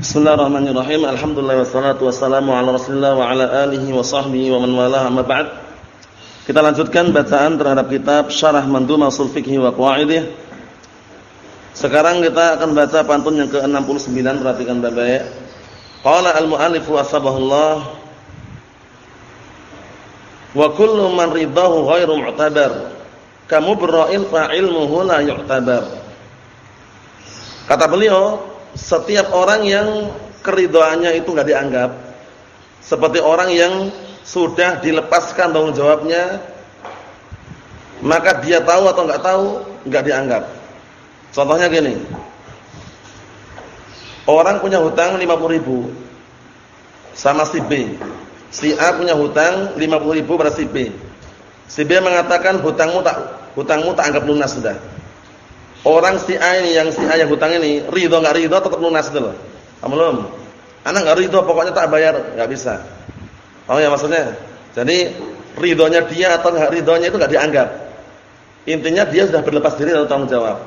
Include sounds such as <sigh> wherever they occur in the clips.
Bismillahirrahmanirrahim. Alhamdulillah wassalatu wassalamu ala Rasulillah wa ala alihi wa sahbihi wa man walaha amma ba'd. Kita lanjutkan bacaan terhadap kitab Syarah Mandhumah Ushul Fiqh wa Qawaidih. Sekarang kita akan baca pantun yang ke-69, perhatikan baik-baik. Qala al-mu'allif wasabahullah wa kullu man ridahu ghairu mu'tabar. Kamu berra'il fa'ilmuhu la yu'tabar. Kata beliau, setiap orang yang keridoannya itu enggak dianggap. Seperti orang yang sudah dilepaskan tanggung jawabnya maka dia tahu atau enggak tahu enggak dianggap. Contohnya gini orang punya hutang 50 ribu sama si B. Si A punya hutang 50 ribu pada si B. Si B mengatakan hutangmu tak hutangmu tak anggap lunas sudah Orang si A ini yang si A yang hutang ini ridho enggak ridho tetap lunas itu loh. Belum. Anak enggak ridho pokoknya tak bayar, enggak bisa. Oh ya maksudnya. Jadi ridhonya dia atau enggak ridhonya itu enggak dianggap. Intinya dia sudah berlepas diri dari tanggung jawab.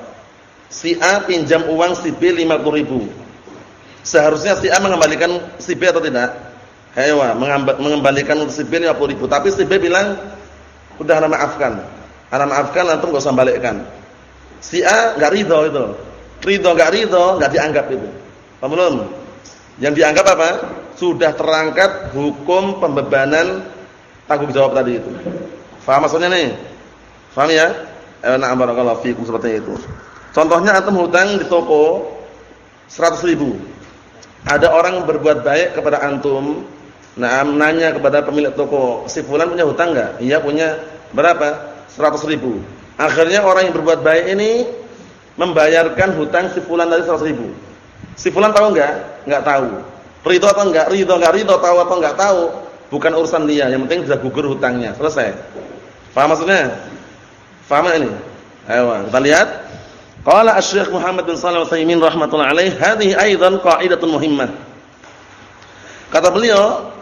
Si A pinjam uang si B 50 ribu. Seharusnya si A mengembalikan si B atau tidak? Hewa, mengembalikan untuk si B 50 ribu. Tapi si B bilang, udah ana maafkan. Ana maafkan, antum enggak usah balikkan. Si A enggak ridho itu. Ridho enggak ridho enggak dianggap itu. Paham belum? Yang dianggap apa? Sudah terangkat hukum pembebanan tanggung jawab tadi itu. Faham maksudnya nih? Faham ya? Na'am barakallahu fikum seperti itu. Contohnya antum hutang di toko 100 ribu. Ada orang berbuat baik kepada antum. Nah, nanya kepada pemilik toko, si fulan punya hutang enggak? Iya punya. Berapa? 100 ribu. Akhirnya orang yang berbuat baik ini membayarkan hutang si fulan tadi 100 ribu. Si fulan tahu enggak? Enggak tahu. Ridho atau enggak? Ridho enggak ridho, tahu atau enggak tahu, bukan urusan dia. Yang penting sudah gugur hutangnya. Selesai. Paham maksudnya? Paham ini? Ayo, kita lihat. Qala Asy-Syaikh Muhammad bin Shalih Al-Utsaimin rahimatullah alaih, "Hadhihi aidan qa'idatun muhimmah." Kata beliau,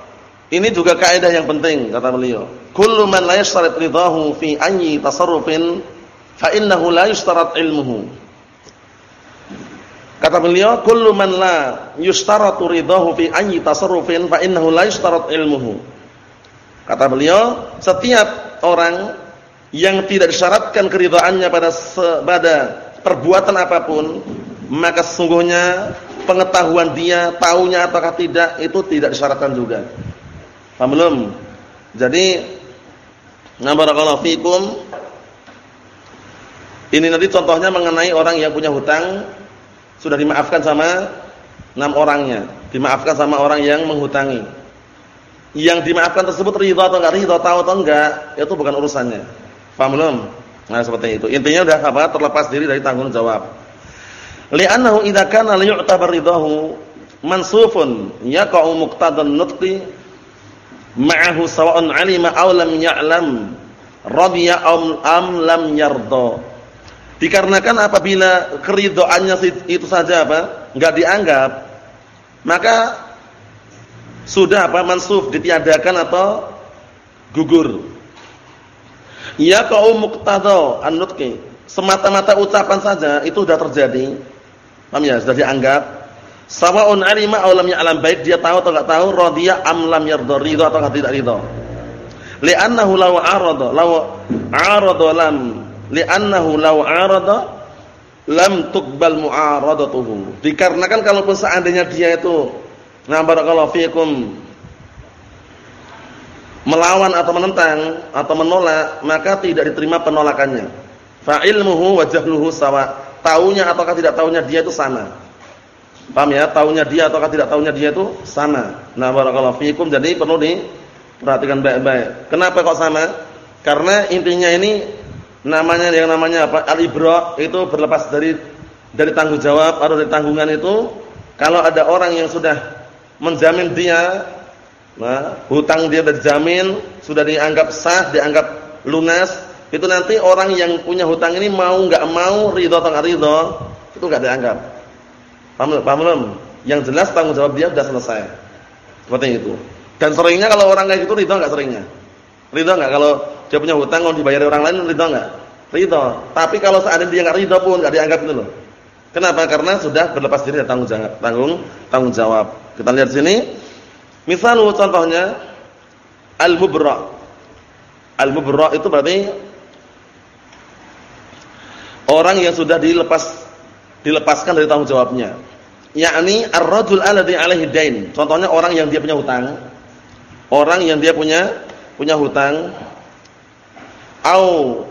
ini juga kaidah yang penting kata beliau. Kullu man la yashtarat ridahu fi ayyi tasarrufin fa innahu la yushtarat ilmuhu. Kata beliau, kullu man la yushtaratu ridahu fi ayyi tasarrufin fa innahu la yushtarat ilmuhu. Kata beliau, setiap orang yang tidak disyaratkan keridhaannya pada pada perbuatan apa pun, maka sesungguhnya pengetahuan dia, taunya ataukah tidak itu tidak disyaratkan juga. Paham belum? Jadi, nabarakallahu fikum ini nanti contohnya mengenai orang yang punya hutang sudah dimaafkan sama enam orangnya, dimaafkan sama orang yang menghutangi. Yang dimaafkan tersebut ridha atau enggak ridha, tahu atau enggak, itu bukan urusannya. Paham belum? Nah, seperti itu. Intinya udah apa? Terlepas diri dari tanggung jawab. Li'annahu idza kana la yu'tabar ridahu mansufun yaqa'u muqtadan nutqi ma'ahu sawa'un 'alima aw lam ya'lam radiya am lam yarda Dikarenakan apabila keridhaannya itu saja apa? enggak dianggap, maka sudah apa? mansuf, ditiadakan atau gugur. Ya qaum muqtada an-nutqi. Semata-mata ucapan saja itu sudah terjadi. Paham ya? Sudah dianggap sawa'un alima aw lam ya'lam baik dia tahu atau enggak tahu radiya am lam yarda ridha atau tidak ridha. Li'annahu law arada law arada lam li'annahu law arada lam tuqbal mu'aradatuhu. Dikarenakan kalaupun seandainya dia itu nah barakallahu fikum melawan atau menentang atau menolak, maka tidak diterima penolakannya. Fa ilmuhu wa jahluhu sawa. Taunya ataukah tidak taunya dia itu sama. Paham ya? Taunya dia ataukah tidak taunya dia itu sama. Nah barakallahu fikum jadi perlu diperhatikan baik-baik. Kenapa kok sama? Karena intinya ini namanya yang namanya apa al-ibra itu berlepas dari dari tanggung jawab atau dari tanggungan itu kalau ada orang yang sudah menjamin dia nah hutang dia dijamin sudah dianggap sah dianggap lunas itu nanti orang yang punya hutang ini mau nggak mau ridho atau nggak ridho itu nggak dianggap paham belum yang jelas tanggung jawab dia sudah selesai seperti itu dan seringnya kalau orang kayak gitu ridho nggak seringnya ridho nggak kalau dia punya hutang mau dibayar orang lain ridho enggak? Ridho. Tapi kalau seandainya dia enggak ridho pun enggak dianggap itu loh. Kenapa? Karena sudah berlepas diri dari tanggung jawab. Tanggung tanggung jawab. Kita lihat sini. Misal contohnya al-mubra. Al-mubra itu berarti orang yang sudah dilepas dilepaskan dari tanggung jawabnya. Yakni ar-rajul alladhi alaihi dain. Contohnya orang yang dia punya hutang. Orang yang dia punya punya hutang au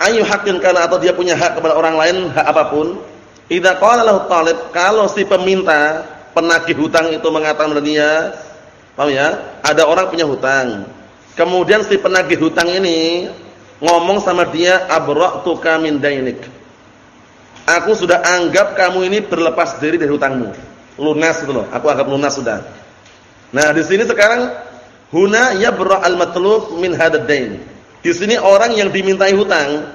ayu hakin karena atau dia punya hak kepada orang lain, hak apa pun Idza qala lahu talib, kalau si peminta penagih hutang itu mengatakan kepada dia, paham ya? Ada orang punya hutang. Kemudian si penagih hutang ini ngomong sama dia, "Abra'tuka min dainik." Aku sudah anggap kamu ini berlepas diri dari hutangmu. Lunas itu loh. Aku anggap lunas sudah. Nah, di sini sekarang huna yabra al-matlub min hadad dain. Di sini orang yang dimintai hutang,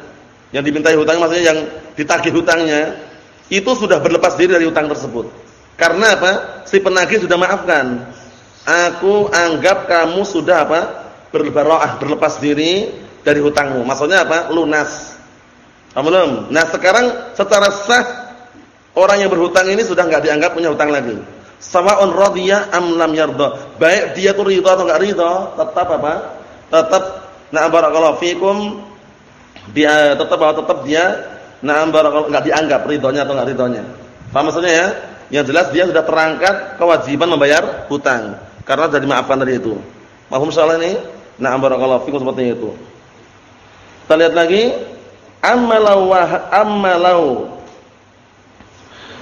yang dimintai hutang maksudnya yang ditagih hutangnya, itu sudah berlepas diri dari utang tersebut. Karena apa? Si penagih sudah maafkan. Aku anggap kamu sudah apa? Berbara'ah, berlepas diri dari hutangmu. Maksudnya apa? Lunas. Belum. Nah, sekarang secara sah orang yang berhutang ini sudah enggak dianggap punya hutang lagi. Sawa'un radhiya am lam yarda. Baik dia tuh ridha atau enggak ridha, tetap apa? Tetap na barakallahu fikum dia tetap tetap dia Nah, barakallahu enggak dianggap ridhonya atau enggak ridhonya. Paham maksudnya ya? Yang jelas dia sudah terangkat kewajiban membayar hutang karena sudah dimaafkan tadi itu. Mahum salah ini? Nah, barakallahu fikum seperti itu. Kita lihat lagi, ammalau ammalau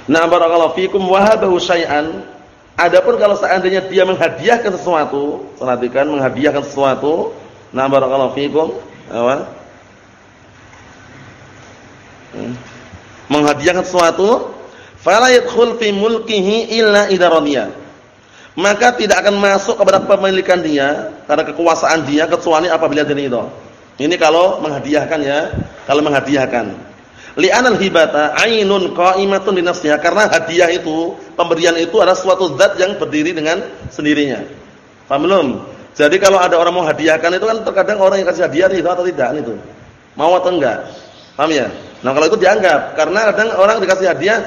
Nah, barakallahu fikum wahabahu syai'an. Adapun kalau seandainya dia menghadiahkan sesuatu, perhatikan menghadiahkan sesuatu, nah barakallahu fikum, apa? menghadiahkan sesuatu. Fala yadkhul fi mulkihi illa idza maka tidak akan masuk kepada pemilikan dia karena kekuasaan dia kecuali apabila dia itu ini kalau menghadiahkan ya. Kalau menghadiahkan. Li'anal hibata ainun qa'imatun li nafsiha karena hadiah itu pemberian itu adalah suatu zat yang berdiri dengan sendirinya. Paham belum? Jadi kalau ada orang mau hadiahkan itu kan terkadang orang yang kasih hadiah itu atau tidak itu mau atau enggak. Paham ya? Nah kalau itu dianggap. Karena kadang orang dikasih hadiah,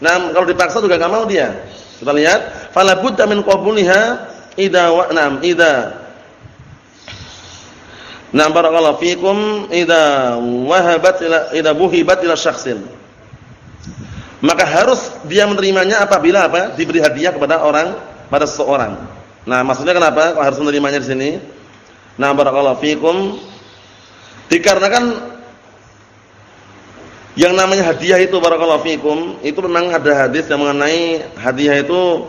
nah kalau dipaksa juga enggak mau dia. Kita lihat, fala min qabuliha idza wa nam idza Nah barakallahu fikum idza wahabat ila idza buhibat ila syakhsin. Maka harus dia menerimanya apabila apa? Diberi hadiah kepada orang pada seseorang. Nah, maksudnya kenapa kok harus menerimanya di sini? Nah barakallahu fikum dikarenakan yang namanya hadiah itu barakallahu fikum, itu memang ada hadis yang mengenai hadiah itu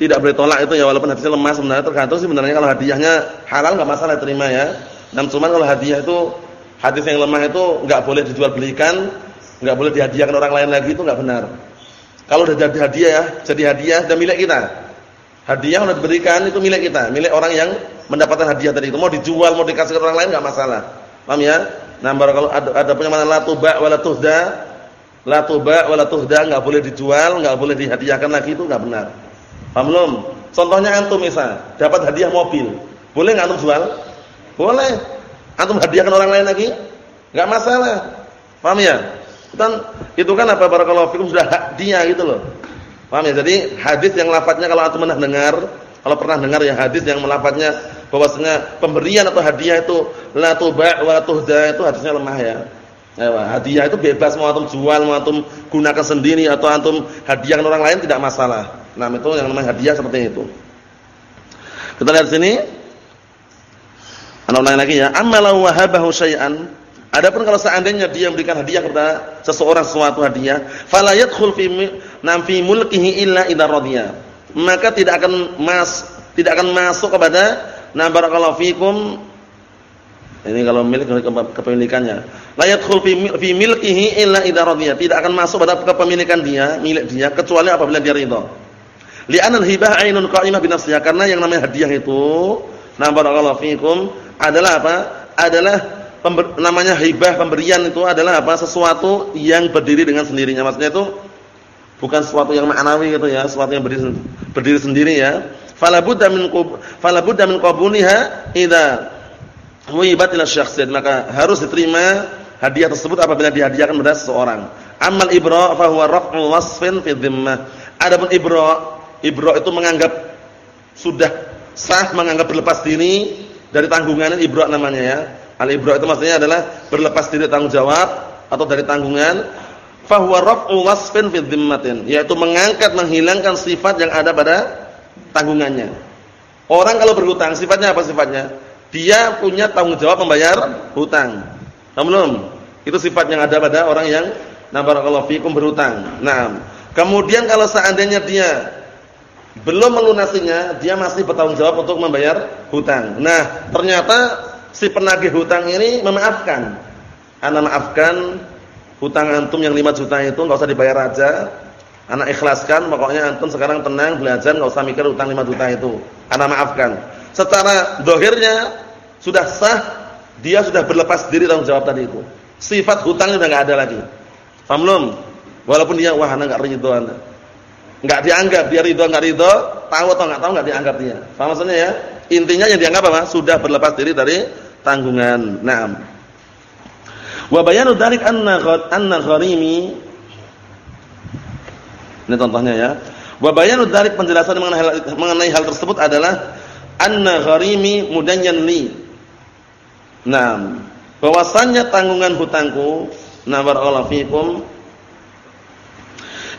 tidak boleh tolak itu ya walaupun hadisnya lemah sebenarnya tergantung sih sebenarnya kalau hadiahnya halal enggak masalah terima ya. Dan cuman kalau hadiah itu hadis yang lemah itu enggak boleh dijual belikan, enggak boleh dihadiahkan orang lain lagi itu enggak benar. Kalau sudah jadi hadiah ya, jadi hadiah dan milik kita. Hadiah sudah diberikan itu milik kita, milik orang yang mendapatkan hadiah tadi itu mau dijual, mau dikasih ke orang lain enggak masalah. Paham ya? Nah, barakallahu ada, ada punya mana la tuba wala tuhda. La tuba wala tuhda enggak boleh dijual, enggak boleh dihadiahkan lagi itu enggak benar. Paham belum? Contohnya antum misal dapat hadiah mobil. Boleh enggak antum jual? Boleh. Antum hadiahkan orang lain lagi? Enggak masalah. Paham ya? Dan itu kan apa barakallahu fikum sudah hak dia gitu loh. Paham ya? Jadi hadis yang lafadznya kalau antum pernah dengar, kalau pernah dengar ya hadis yang lafadznya bahwasanya pemberian atau hadiah itu la tuba' wa tuhda itu hadisnya lemah ya. Ya, hadiah itu bebas mau antum jual, mau antum gunakan sendiri atau antum hadiahkan orang lain tidak masalah. Nah, itu yang namanya hadiah seperti itu. Kita lihat sini. Ana ulang lagi ya. Amalau wahabahu syai'an. Adapun kalau seandainya dia memberikan hadiah kepada seseorang sesuatu hadiah, fala yadkhul fi nam fi mulkihi illa idza radiya. Maka tidak akan mas tidak akan masuk kepada Nah barakallahu fikum. Ini kalau milik kepemilikannya. La yadkhul fi milkihi illa idza radiya. Tidak akan masuk pada kepemilikan dia, milik dia kecuali apabila dia ridha. Li'anna al-hibah 'ainun qa'imah bi nafsiha. Karena yang namanya hadiah itu, nah barakallahu fikum adalah apa? Adalah pember, namanya hibah pemberian itu adalah apa? Sesuatu yang berdiri dengan sendirinya. Maksudnya itu bukan sesuatu yang maknawi gitu ya, sesuatu yang berdiri, berdiri sendiri ya fala budda min fala budda min qabuliha idza wibat ila syakhsin maka harus diterima hadiah tersebut apabila dihadiahkan kepada seseorang. Amal ibra fa huwa raf'u wasfin fi dhimmah. Adapun ibra, ibra itu menganggap sudah sah menganggap berlepas diri dari tanggungan ibra namanya ya. Al ibra itu maksudnya adalah berlepas diri tanggung jawab atau dari tanggungan. Fa huwa raf'u wasfin fi dhimmatin, yaitu mengangkat menghilangkan sifat yang ada pada tanggungannya. Orang kalau berhutang sifatnya apa sifatnya? Dia punya tanggung jawab membayar hutang. Nah, belum? Itu sifat yang ada pada orang yang na barakallahu fikum berhutang. Nah, kemudian kalau seandainya dia belum melunasinya, dia masih bertanggung jawab untuk membayar hutang. Nah, ternyata si penagih hutang ini memaafkan. Ana maafkan hutang antum yang 5 juta itu enggak usah dibayar aja. Anak ikhlaskan, pokoknya antum sekarang tenang belajar enggak usah mikir hutang 5 juta itu. Ana maafkan. Secara dohirnya sudah sah, dia sudah berlepas diri tanggung jawab tadi itu. Sifat hutangnya sudah enggak ada lagi. Paham? Walaupun dia wah ana enggak ana Enggak dianggap, dia ridho enggak ridho, tahu atau enggak tahu enggak dianggap dia. Paham maksudnya ya? Intinya yang dianggap apa? Sudah berlepas diri dari tanggungan. Naam. Wa bayanu dzalik anna anna gharimi Ini contohnya ya. Wa bayanu dzalik penjelasan mengenai hal, mengenai hal tersebut adalah anna gharimi mudayyan li. Naam. Bahwasannya tanggungan hutangku, na barakallahu fikum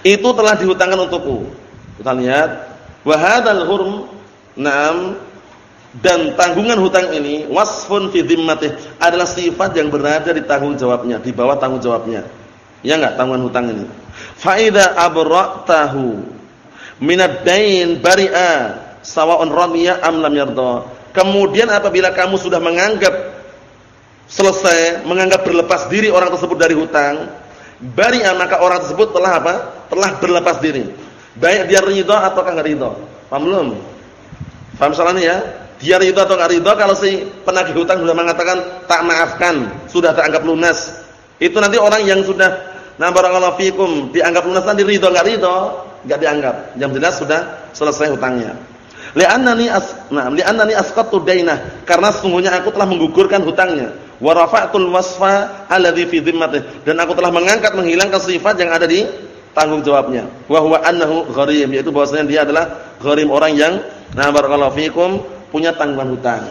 itu telah dihutangkan untukku. Kita lihat, wa hadzal hurm na'am dan tanggungan hutang ini wasfun fi adalah sifat yang berada di tanggung jawabnya, di bawah tanggung jawabnya. Ya enggak tanggungan hutang ini. Fa idza abra'tahu dain bari'a sawa'un radiya am lam. Kemudian apabila kamu sudah menganggap selesai, menganggap berlepas diri orang tersebut dari hutang, bari'a maka orang tersebut telah apa? Telah berlepas diri. Baik dia ridha atau enggak ridha. Paham belum? Paham soalnya ya? Dia ridha atau enggak ridha kalau si penagih hutang sudah mengatakan tak maafkan, sudah teranggap lunas. Itu nanti orang yang sudah nah barakallahu fikum dianggap lunas nanti ridha enggak ridha, enggak dianggap. Yang jelas sudah selesai hutangnya. Li'annani as nah, li'annani asqattu dainah karena sesungguhnya aku telah menggugurkan hutangnya wa rafa'tul wasfa alladhi fi dhimmatih. Dan aku telah mengangkat menghilangkan sifat yang ada di tanggung jawabnya. Wa huwa annahu gharim yaitu bahwasanya dia adalah gharim orang yang nah barakallahu fikum punya tanggungan hutang.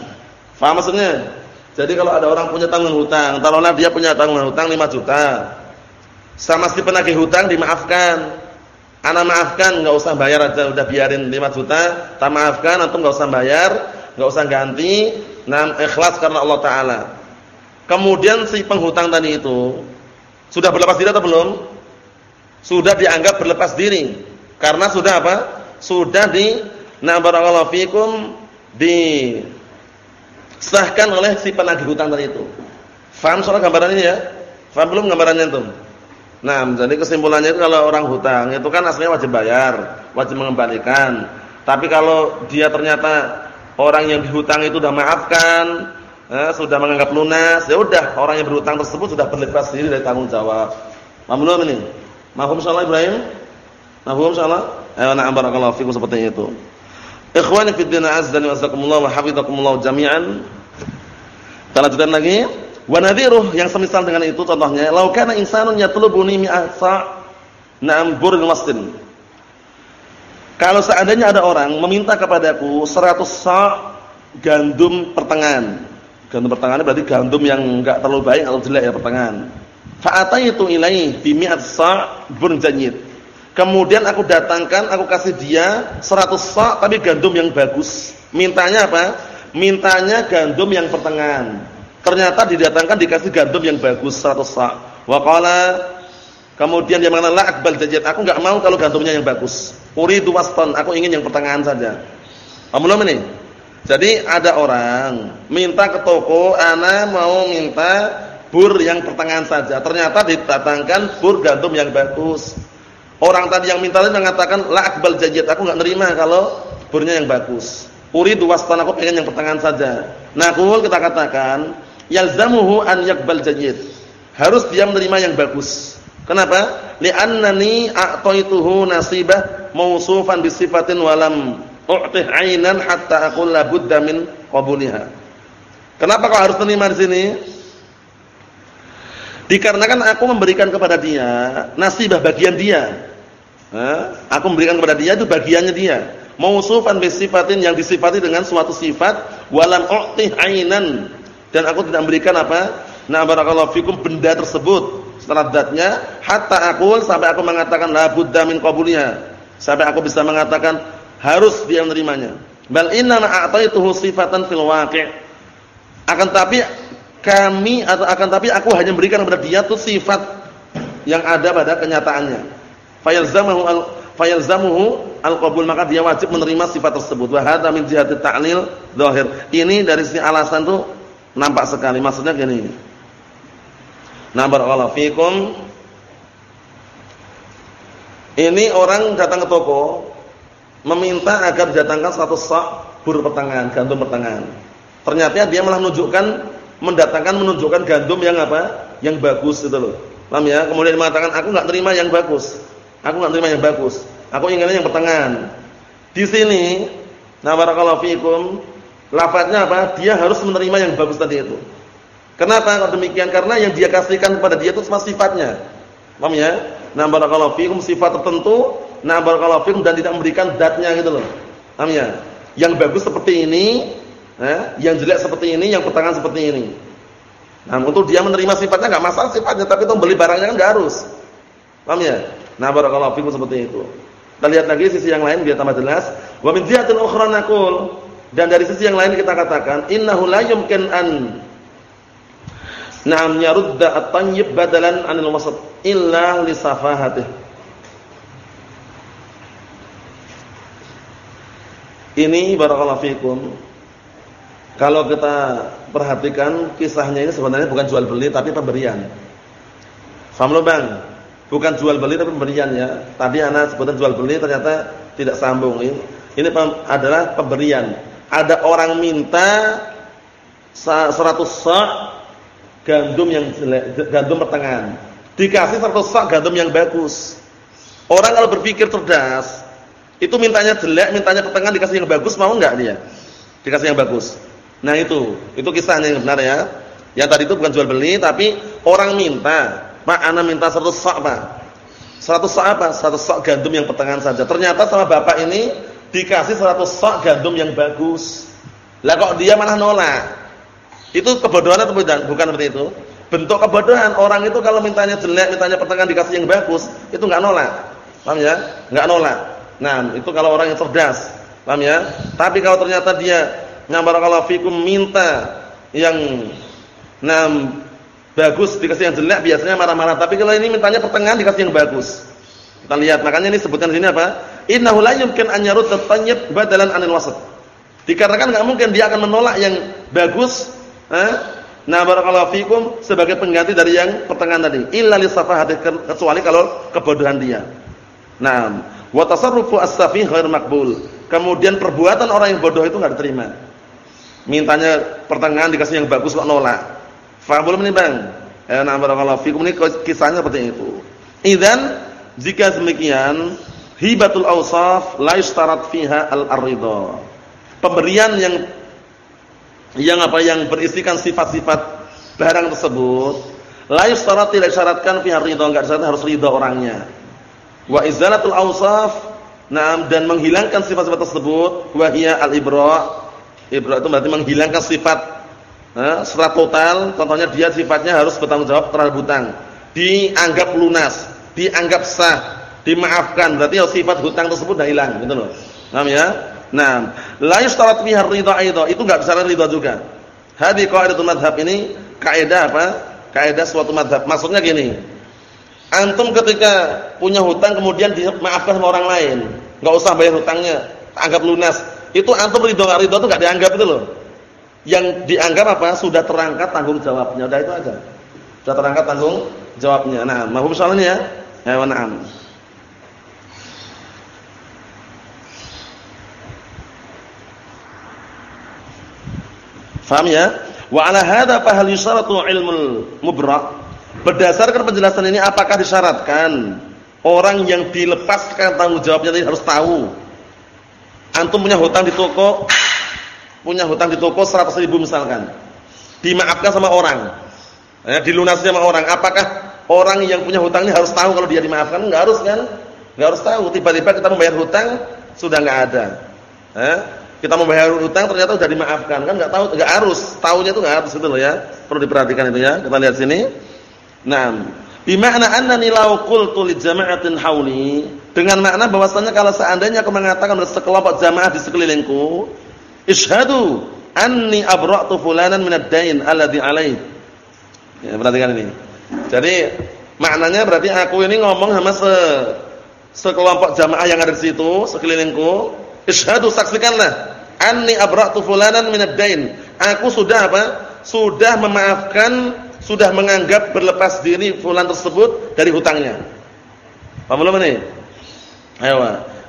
Paham maksudnya? Jadi kalau ada orang punya tanggungan hutang taruhlah dia punya tanggungan hutang 5 juta. Sama si penagih hutang dimaafkan. Ana maafkan enggak usah bayar aja udah biarin 5 juta. Tak maafkan antum enggak usah bayar enggak usah ganti. Nah ikhlas karena Allah taala Kemudian si penghutang tadi itu sudah berlepas diri atau belum? Sudah dianggap berlepas diri karena sudah apa? Sudah di na barakallahu fikum disahkan oleh si penagih hutang tadi itu. Faham soal gambaran ini ya? Faham belum gambarannya itu? Nah, jadi kesimpulannya itu kalau orang hutang itu kan aslinya wajib bayar, wajib mengembalikan. Tapi kalau dia ternyata orang yang dihutang itu sudah maafkan, eh, sudah menganggap lunas, ya udah orang yang berhutang tersebut sudah berlepas diri dari tanggung jawab. Mahmud ini? Mahfum insyaallah Ibrahim? Mahfum insyaallah? Ayo na'am barakallahu fikum seperti itu. Ikhwani fi din azza wa jazakumullah wa hafizakumullah jami'an. Kita lanjutkan lagi. Wa nadhiruh yang semisal dengan itu contohnya, law kana insanun yatlubuni mi'asa na'am buril. Kalau seandainya ada orang meminta kepadaku 100 sa' gandum pertengahan. Gandum pertengahan berarti gandum yang enggak terlalu baik atau jelek ya pertengahan. Fa'ataitu ilaihi bi mi'at sa' bun janyid. Kemudian aku datangkan, aku kasih dia 100 sa' tapi gandum yang bagus. Mintanya apa? Mintanya gandum yang pertengahan. Ternyata didatangkan dikasih gandum yang bagus 100 sa'. Wa Kemudian dia mengatakan la akbal jajid. Aku enggak mau kalau gandumnya yang bagus. Uridu waston, aku ingin yang pertengahan saja. Paham ini? Jadi ada orang minta ke toko, ana mau minta bur yang pertengahan saja. Ternyata didatangkan bur gandum yang bagus. Orang tadi yang minta tadi mengatakan la akbal jajid, aku enggak nerima kalau burnya yang bagus. Uridu wastan aku pengen yang pertengahan saja. Nah, kul kita katakan yalzamuhu an yakbal jajid. Harus dia menerima yang bagus. Kenapa? Li'annani a'taituhu nasibah mausufan bisifatin walam u'tih 'ainan hatta aqul la budda min. Kenapa kau harus terima di sini? Dikarenakan aku memberikan kepada dia nasibah bagian dia. Aku memberikan kepada dia itu bagiannya dia. Mausufan bi sifatin yang disifati dengan suatu sifat walam u'ti ainan dan aku tidak memberikan apa? Na barakallahu fikum benda tersebut setelah datnya hatta aku sampai aku mengatakan la budda min. Sampai aku bisa mengatakan harus dia menerimanya. Bal inna a'taituhu sifatan fil waqi'. Akan tapi kami atau akan tapi aku hanya memberikan kepada dia tuh sifat yang ada pada kenyataannya. Fayalzamahu al fayalzamuhu al-qabul maka dia wajib menerima sifat tersebut. Wa hadza min jihati ta'lil zahir. Ini dari sisi alasan tuh nampak sekali. Maksudnya gini. Nah, barakallahu fikum. Ini orang datang ke toko meminta agar didatangkan satu sak bur pertengahan, gandum pertengahan. Ternyata dia malah menunjukkan mendatangkan menunjukkan gandum yang apa? Yang bagus itu loh. Paham ya? Kemudian mengatakan aku enggak terima yang bagus. Aku enggak terima yang bagus. Aku inginnya yang pertengahan. Di sini, na barakallahu fikum, lafadznya apa? Dia harus menerima yang bagus tadi itu. Kenapa kalau demikian? Karena yang dia kasihkan kepada dia itu cuma sifatnya. Paham ya? Na barakallahu fikum sifat tertentu, na barakallahu fikum dan tidak memberikan datnya gitu loh. Paham ya? Yang bagus seperti ini, Eh, yang jelek seperti ini, yang pertengahan seperti ini. Nah, untuk dia menerima sifatnya enggak masalah sifatnya, tapi untuk beli barangnya kan enggak harus. Paham ya? Nah, barakallahu fikum seperti itu. Kita lihat lagi sisi yang lain biar tambah jelas. Wa min jihatin ukhra naqul dan dari sisi yang lain kita katakan innahu la yumkin an Naam yarudda at-tayyib badalan 'anil wasat illa li safahatih. Ini barakallahu fikum kalau kita perhatikan kisahnya ini sebenarnya bukan jual beli tapi pemberian. Faham lo Bang? Bukan jual beli tapi pemberian ya. Tadi anak sebutan jual beli ternyata tidak sambung. Ini, ini adalah pemberian. Ada orang minta 100 sak gandum yang jelek, gandum pertengahan. Dikasih 100 sak gandum yang bagus. Orang kalau berpikir cerdas, itu mintanya jelek, mintanya pertengahan dikasih yang bagus mau enggak dia? Dikasih yang bagus. Nah itu, itu kisahnya yang benar ya. Yang tadi itu bukan jual beli tapi orang minta, Pak ana minta 100 sak, Pak. 100 sak apa? 100 sak gandum yang pertengahan saja. Ternyata sama bapak ini dikasih 100 sak gandum yang bagus. Lah kok dia malah nolak? Itu kebodohan atau bukan? Bukan seperti itu. Bentuk kebodohan orang itu kalau mintanya jelek, mintanya pertengahan dikasih yang bagus, itu enggak nolak. Paham ya? Enggak nolak. Nah, itu kalau orang yang cerdas. Paham ya? Tapi kalau ternyata dia Nah barakallahu fikum minta yang nah bagus dikasih yang jelek biasanya marah-marah. Tapi kalau ini mintanya pertengahan dikasih yang bagus. Kita lihat, makanya ini sebutkan di sini apa? Innahu la yumkin an yarudda thayyib badalan 'anil wasat. Dikarenakan enggak mungkin dia akan menolak yang bagus, eh? Nah barakallahu fikum sebagai pengganti dari yang pertengahan tadi. Illa li safahati kecuali kalau kebodohan dia. Nah, wa tasarrufu as-safih ghair maqbul. Kemudian perbuatan orang yang bodoh itu enggak diterima. Mintanya pertengahan dikasih yang bagus kok nolak. Faham belum nih Bang? Ya nah barakallahu fikum ini kisahnya seperti itu. Idzan jika demikian hibatul awsaf la yustarat fiha al-ridha. Pemberian yang yang apa yang berisikan sifat-sifat barang tersebut la yustarat tidak disyaratkan fiha ridha, enggak disyaratkan harus ridha orangnya. Wa izalatul awsaf Nah, dan menghilangkan sifat-sifat tersebut wahia al-ibra Ibra itu berarti menghilangkan sifat eh, serat total, contohnya dia sifatnya harus bertanggung jawab terhadap hutang. Dianggap lunas, dianggap sah, dimaafkan. Berarti ya sifat hutang tersebut sudah hilang, gitu loh. Paham ya? Nah, la yustarat fiha ridha aidan. Itu enggak bisa ridha juga. Hadi qaidatul madhab ini kaidah apa? Kaidah suatu madhab. Maksudnya gini. Antum ketika punya hutang kemudian dimaafkan sama orang lain, enggak usah bayar hutangnya, anggap lunas itu antum ridho enggak ridho itu enggak dianggap itu loh. Yang dianggap apa? Sudah terangkat tanggung jawabnya. Udah itu aja. Sudah terangkat tanggung jawabnya. Nah, mahum soalnya ya. Ya, na'am. Faham ya? Wa ala hadza fa hal yusharatu ilmul mubra? Berdasarkan penjelasan ini apakah disyaratkan orang yang dilepaskan tanggung jawabnya tadi harus tahu Antum punya hutang di toko, punya hutang di toko 100 ribu misalkan. Dimaafkan sama orang. Eh, dilunasi sama orang. Apakah orang yang punya hutang ini harus tahu kalau dia dimaafkan? Enggak harus kan? Enggak harus tahu. Tiba-tiba kita membayar hutang sudah enggak ada. Eh? Kita membayar hutang ternyata sudah dimaafkan. Kan enggak tahu, enggak harus. Tahunya itu enggak harus gitu loh ya. Perlu diperhatikan itu ya. Kita lihat sini. Nah, Bima'na annani law qultu li jama'atin hauli dengan makna bahwasanya kalau seandainya aku mengatakan kepada sekelompok jamaah di sekelilingku, ishadu anni abra'tu fulanan min ad-dain alladhi alaihi. Ya, perhatikan ini. Jadi maknanya berarti aku ini ngomong sama se sekelompok jamaah yang ada di situ, sekelilingku, ishadu saksikanlah anni abra'tu fulanan min ad-dain. Aku sudah apa? Sudah memaafkan sudah menganggap berlepas diri fulan tersebut dari hutangnya. Paham belum ini? Ayo.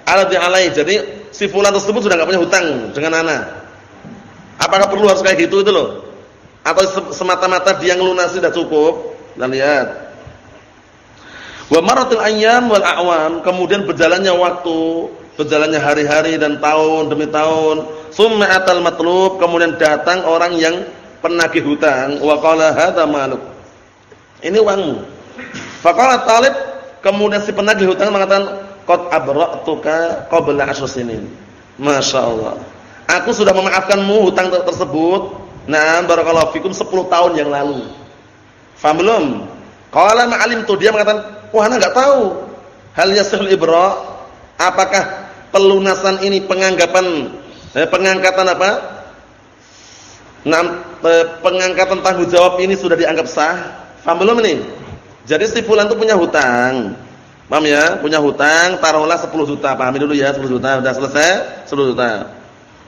Alati alai. Jadi si fulan tersebut sudah enggak punya hutang dengan ana. Apakah perlu harus kayak gitu itu loh? Atau semata-mata dia ngelunasi sudah cukup? Kita lihat. Wa maratul ayyam wal a'wam, kemudian berjalannya waktu, berjalannya hari-hari dan tahun demi tahun, summa atal matlub, kemudian datang orang yang penagih hutang wa qala hadza maluk. Ini uangmu. Faqala talib kemudian si penagih hutang mengatakan qad abra'tuka qabla ashr sinin. Masyaallah. Aku sudah memaafkanmu hutang tersebut. Nah, barakallahu fikum 10 tahun yang lalu. Faham belum? Qala ma'alim tu dia mengatakan, "Wah, ana enggak tahu. Hal yasihul ibra? Apakah pelunasan ini penganggapan eh, pengangkatan apa? Nah, pengangkatan tanggung jawab ini sudah dianggap sah. Paham belum ini? Jadi si fulan itu punya hutang. Paham ya? Punya hutang, taruhlah 10 juta. Pahami dulu ya, 10 juta. Sudah selesai? 10 juta.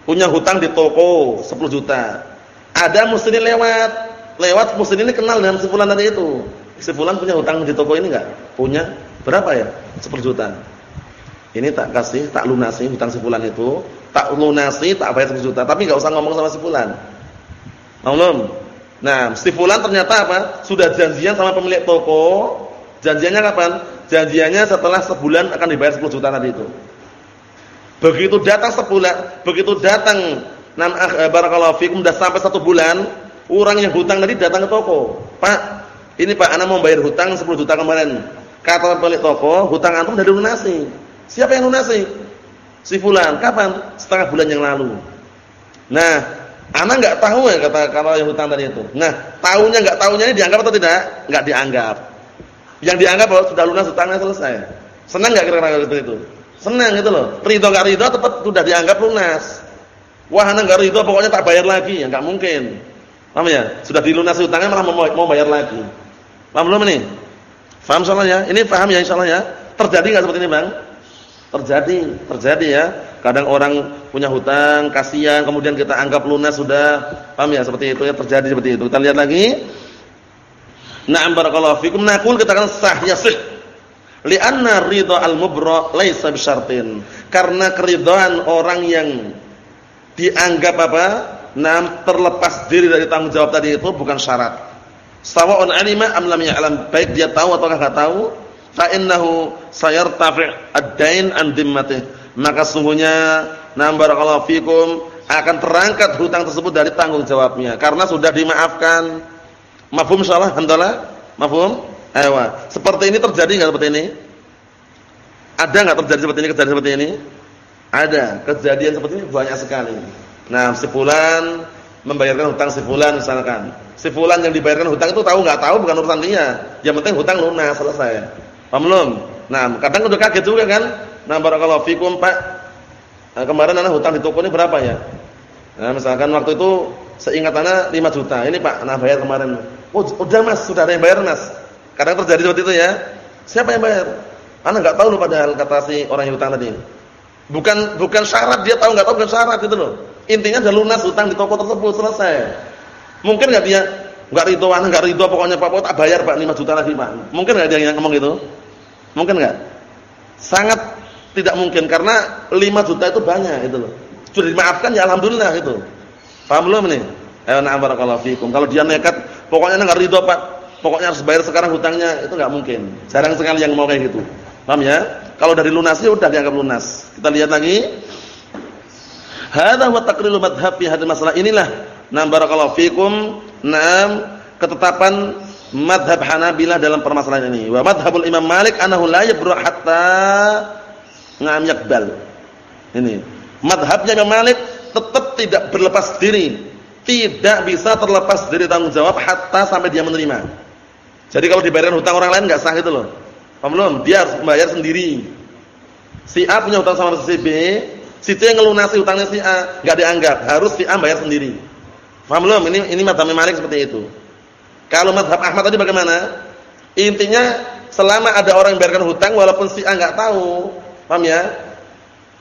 Punya hutang di toko 10 juta. Ada muslimin lewat. Lewat muslimin ini kenal dengan si fulan tadi itu. Si fulan punya hutang di toko ini enggak? Punya. Berapa ya? 10 juta. Ini tak kasih, tak lunasi hutang si fulan itu. Tak lunasi, tak bayar 10 juta. Tapi enggak usah ngomong sama si fulan Maklum. Nah, si fulan ternyata apa? Sudah janjian sama pemilik toko. Janjiannya kapan? Janjiannya setelah sebulan akan dibayar 10 juta tadi itu. Begitu datang sebulan, begitu datang nam eh, barakallahu fikum sudah sampai satu bulan, orang yang hutang tadi datang ke toko. Pak, ini Pak, ana mau bayar hutang 10 juta kemarin. Kata pemilik toko, hutang antum sudah dilunasi. Siapa yang lunasi? Si fulan. Kapan? Setengah bulan yang lalu. Nah, Anak nggak tahu ya kata kalau yang hutang tadi itu. Nah, tahunya nggak tahunya ini dianggap atau tidak? Nggak dianggap. Yang dianggap bahwa sudah lunas hutangnya selesai. Senang nggak kira-kira seperti itu? Senang gitu loh. Ridho nggak ridho tetap sudah dianggap lunas. Wah, anak nggak ridho pokoknya tak bayar lagi, ya nggak mungkin. Paham ya? Sudah dilunasi hutangnya malah mau, mau bayar lagi. Paham belum ini? Paham soalnya? Ini paham ya insyaallah ya? Terjadi nggak seperti ini, Bang? Terjadi, terjadi ya. Kadang orang punya hutang, kasihan, kemudian kita anggap lunas sudah. Paham ya seperti itu ya terjadi seperti itu. Kita lihat lagi. Na'am barakallahu fikum. Naqul kita akan sah yasih. Li'anna ridha al-mubra laisa bisyartin. Karena keridhaan orang yang dianggap apa? Nam terlepas diri dari tanggung jawab tadi itu bukan syarat. Sawa'un alima am lam ya'lam. Baik dia tahu atau enggak tahu, fa innahu sayartafi' ad-dain an dimmatihi maka sungguhnya nam barakallahu fikum akan terangkat hutang tersebut dari tanggung jawabnya karena sudah dimaafkan. Mafhum insyaallah? Alhamdulillah. Mafhum? Ayo. Seperti ini terjadi enggak seperti ini? Ada enggak terjadi seperti ini kejadian seperti ini? Ada. Kejadian seperti ini banyak sekali. Nah, si fulan membayarkan hutang si fulan misalkan. Si fulan yang dibayarkan hutang itu tahu enggak tahu bukan urusan dia. Yang penting hutang lunas selesai. Paham belum? Nah, kadang udah kaget juga kan? Nah, barakallahu fikum, Pak. Nah, kemarin anak hutang di toko ini berapa ya? Nah, misalkan waktu itu seingat anak 5 juta. Ini Pak, anak bayar kemarin. Oh, udah Mas, sudah ada yang bayar Mas. Kadang terjadi seperti itu ya. Siapa yang bayar? Anak enggak tahu loh padahal kata si orang yang hutang tadi. Bukan bukan syarat dia tahu enggak tahu bukan syarat itu loh. Intinya sudah lunas hutang di toko tersebut selesai. Mungkin enggak dia enggak ridho, anak enggak ridho pokoknya Pak, tak bayar Pak 5 juta lagi Pak. Mungkin enggak dia yang ngomong gitu? Mungkin enggak? Sangat tidak mungkin karena 5 juta itu banyak itu loh. Sudah dimaafkan ya alhamdulillah itu. Paham belum ini? Ayo na'am barakallahu fikum. Kalau dia nekat, pokoknya enggak ridho, Pak. Pokoknya harus bayar sekarang hutangnya, itu enggak mungkin. Jarang sekali yang mau kayak gitu. Paham ya? Kalau dari lunasi udah dianggap lunas. Kita lihat lagi. Hadza huwa taqrirul madhhab fi hadhihi masalah. Inilah na'am barakallahu fikum. Naam ketetapan madhab Hanabilah dalam permasalahan ini. Wa madhabul Imam Malik anahu la yabru hatta ngam yakbal. Ini. Madhabnya Imam Malik tetap tidak berlepas diri. Tidak bisa terlepas dari tanggung jawab hatta sampai dia menerima. Jadi kalau dibayarkan hutang orang lain enggak sah itu loh. Paham belum? Dia harus membayar sendiri. Si A punya hutang sama si B, si C yang ngelunasi hutangnya si A, enggak dianggap. Harus si A bayar sendiri. Paham belum? Ini ini madhab Malik seperti itu. Kalau madhab Ahmad tadi bagaimana? Intinya selama ada orang yang bayarkan hutang walaupun si A enggak tahu. Paham ya?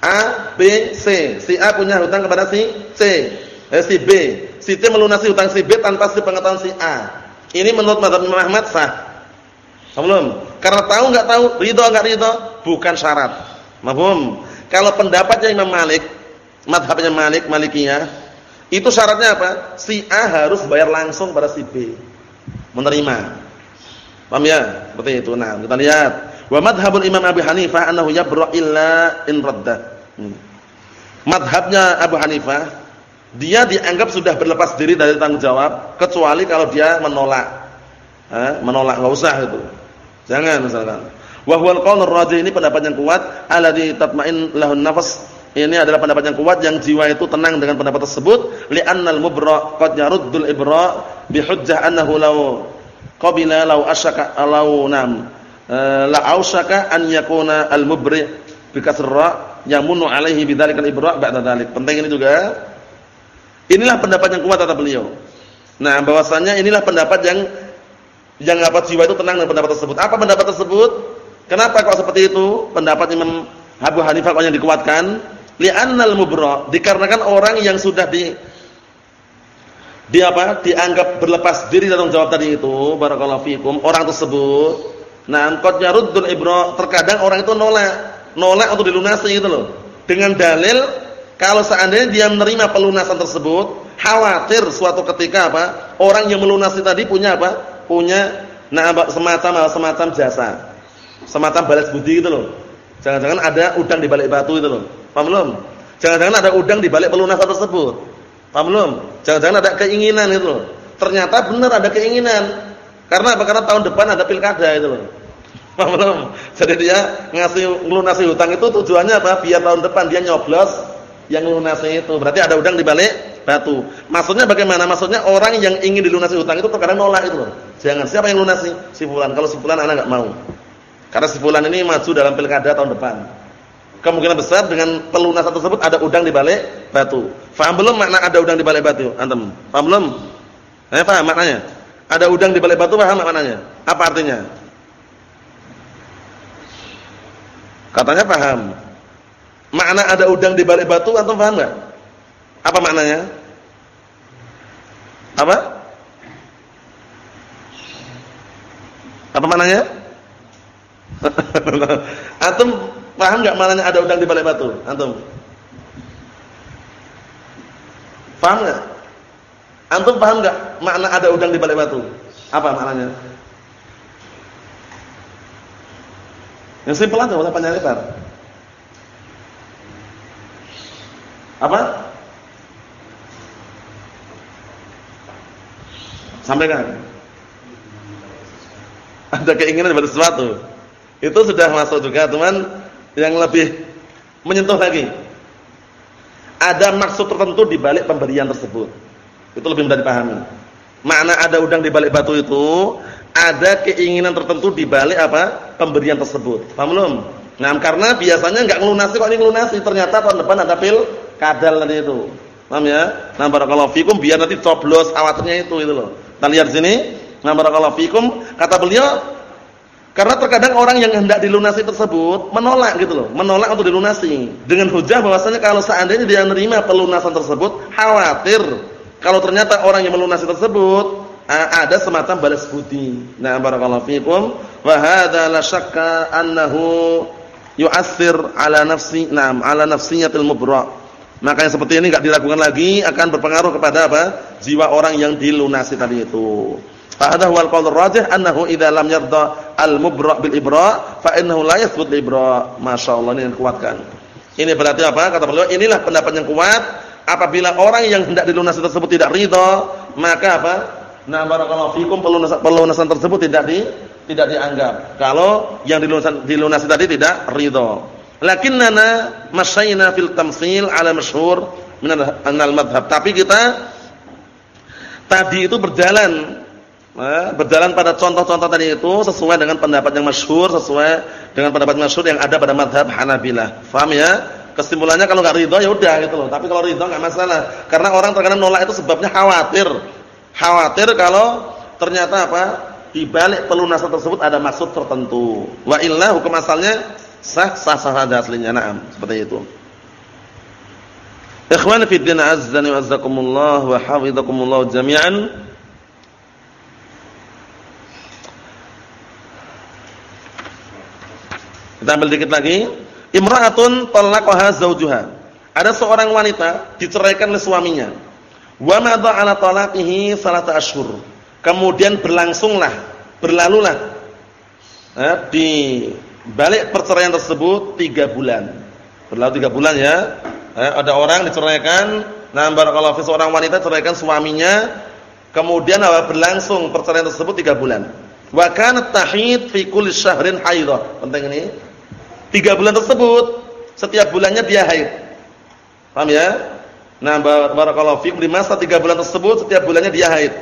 A, B, C. Si A punya hutang kepada si C. Eh, si B. Si C melunasi hutang si B tanpa si pengetahuan si A. Ini menurut madhab Imam Ahmad sah. Paham belum? Karena tahu enggak tahu, ridho enggak ridho, bukan syarat. Mahfum? Kalau pendapatnya Imam Malik, madhabnya Malik, Malikiyah, itu syaratnya apa? Si A harus bayar langsung pada si B menerima. Paham ya? Seperti itu. Nah, kita lihat. Wa madhhabul Imam Abu Hanifah annahu yabra illa in radda. Hmm. Madhabnya Abu Hanifah, dia dianggap sudah berlepas diri dari tanggung jawab kecuali kalau dia menolak. Eh, menolak enggak usah itu. Jangan misalkan. Wa huwal qaulur rajih ini pendapat yang kuat alladzi tatmain lahun nafas ini adalah pendapat yang kuat yang jiwa itu tenang dengan pendapat tersebut li'annal mubra qad yaruddul ibra bihujjah annahu law qabila law asyaka law nam eh, la ausyaka an yakuna al mubri bi kasra yamunu alaihi bidzalikal ibra ba'da dzalik. Penting ini juga. Inilah pendapat yang kuat kata beliau. Nah, bahwasanya inilah pendapat yang yang apa jiwa itu tenang dengan pendapat tersebut. Apa pendapat tersebut? Kenapa kok seperti itu? Pendapat Imam Abu Hanifah yang dikuatkan Li'annal mubra dikarenakan orang yang sudah di di apa? dianggap berlepas diri dalam jawab tadi itu, barakallahu fikum, orang tersebut. Nah, qad yaruddul ibra, terkadang orang itu nolak, nolak untuk dilunasi gitu loh. Dengan dalil kalau seandainya dia menerima pelunasan tersebut, khawatir suatu ketika apa? Orang yang melunasi tadi punya apa? Punya nah semacam semacam jasa. Semacam balas budi gitu loh. Jangan-jangan ada udang di balik batu itu loh. Paham belum? Jangan-jangan ada udang di balik pelunasan tersebut. Paham belum? Jangan-jangan ada keinginan itu. Ternyata benar ada keinginan. Karena apa? Karena tahun depan ada pilkada itu loh. Paham belum? Jadi dia ngasih ngelunasi hutang itu tujuannya apa? Biar tahun depan dia nyoblos yang ngelunasi itu. Berarti ada udang di balik batu. Maksudnya bagaimana? Maksudnya orang yang ingin dilunasi hutang itu terkadang nolak itu loh. Jangan siapa yang lunasi? Si fulan. Kalau si fulan anak enggak mau. Karena si fulan ini maju dalam pilkada tahun depan kemungkinan besar dengan pelunasan tersebut ada udang di balik batu. Faham belum makna ada udang di balik batu? Antum paham belum? Eh paham maknanya? Ada udang di balik batu paham maknanya? Apa artinya? Katanya paham. Makna ada udang di balik batu antum paham enggak? Apa maknanya? Apa? Apa maknanya? <laughs> antum Paham enggak maknanya ada udang di balik batu? Antum? Paham enggak? Antum paham enggak makna ada udang di balik batu? Apa maknanya? Yang simpel aja, usah panjang lebar. Apa? Sampaikan. Ada keinginan pada sesuatu. Itu sudah masuk juga, teman yang lebih menyentuh lagi. Ada maksud tertentu di balik pemberian tersebut. Itu lebih mudah dipahami. Makna ada udang di balik batu itu ada keinginan tertentu di balik apa? pemberian tersebut. Paham belum? Nah, karena biasanya enggak ngelunasi kok ini ngelunasi, ternyata tahun depan ada pil kadal tadi itu. Paham ya? Nah, barakallahu fikum biar nanti coblos khawatirnya itu itu loh. Kita lihat sini. Nah, barakallahu fikum kata beliau karena terkadang orang yang hendak dilunasi tersebut menolak gitu loh, menolak untuk dilunasi dengan hujah bahwasanya kalau seandainya dia menerima pelunasan tersebut, khawatir kalau ternyata orang yang melunasi tersebut ada semacam balas budi. Nah, barakallahu fikum wa hadza la syakka annahu yu'athir ala nafsi, na'am, ala nafsiyatil mubra. Maka yang seperti ini enggak diragukan lagi akan berpengaruh kepada apa? jiwa orang yang dilunasi tadi itu. Fahadha huwal qaul rajih annahu idza lam yarda al-mubra' bil ibra' fa innahu la yathbut ibra'. Masyaallah ini yang kuatkan. Ini berarti apa? Kata beliau, inilah pendapat yang kuat apabila orang yang hendak dilunasi tersebut tidak ridha, maka apa? Nah, barakallahu fikum pelunasan pelunasan tersebut tidak di tidak dianggap. Kalau yang dilunasi, dilunasi tadi tidak ridho. Lakinnana masyayna fil tamsil ala masyhur min al-madhhab. Tapi kita tadi itu berjalan berjalan pada contoh-contoh tadi itu sesuai dengan pendapat yang masyhur, sesuai dengan pendapat masyhur yang ada pada madhab Hanabilah. Faham ya? Kesimpulannya kalau nggak ridho ya udah gitu loh. Tapi kalau ridho nggak masalah. Karena orang terkadang nolak itu sebabnya khawatir. Khawatir kalau ternyata apa? Di balik pelunasan tersebut ada maksud tertentu. Wa illa hukum asalnya sah sah sah saja aslinya. Naam, seperti itu. Ikhwan fi din azzani wa azzakumullah wa hafizakumullah jami'an. Kita ambil dikit lagi. Imra'atun talaqaha zawjuha. Ada seorang wanita diceraikan oleh suaminya. Wa madha 'ala talaqihi salata ashhur. Kemudian berlangsunglah, berlalulah eh, di balik perceraian tersebut tiga bulan. Berlalu tiga bulan ya. Eh, ada orang diceraikan, nah barakallahu fi seorang wanita ceraikan suaminya, kemudian apa berlangsung perceraian tersebut tiga bulan. Wa kanat tahid fi kulli syahrin haidah. Penting ini. Tiga bulan tersebut setiap bulannya dia haid. Paham ya? Nah, barakallahu fiikum di masa tiga bulan tersebut setiap bulannya dia haid.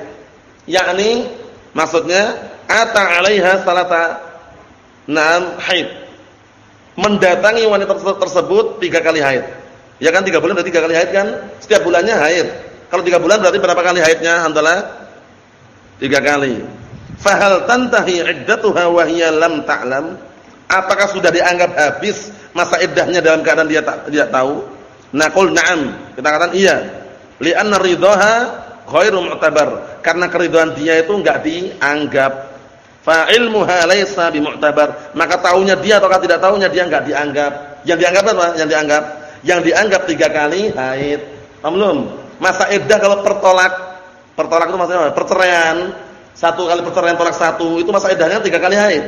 Yakni maksudnya ata 'alaiha salata nam haid. Mendatangi wanita tersebut tiga kali haid. Ya kan tiga bulan berarti tiga kali haid kan? Setiap bulannya haid. Kalau tiga bulan berarti berapa kali haidnya? Alhamdulillah tiga kali. Fahal tantahi iddatuha wa hiya lam ta'lam? Apakah sudah dianggap habis masa iddahnya dalam keadaan dia tak tidak tahu? Naqul na'am. Kita katakan iya. Li'anna ridhaha ghairu mu'tabar. Karena keridhaan dia itu enggak dianggap. Fa ilmuha laisa bimu'tabar. Maka tahunya dia atau tidak tahunya dia enggak dianggap. Yang dianggap apa? Yang dianggap yang dianggap tiga kali haid. Paham Masa iddah kalau pertolak, pertolak itu maksudnya apa? Perceraian. Satu kali perceraian tolak satu, itu masa iddahnya tiga kali haid.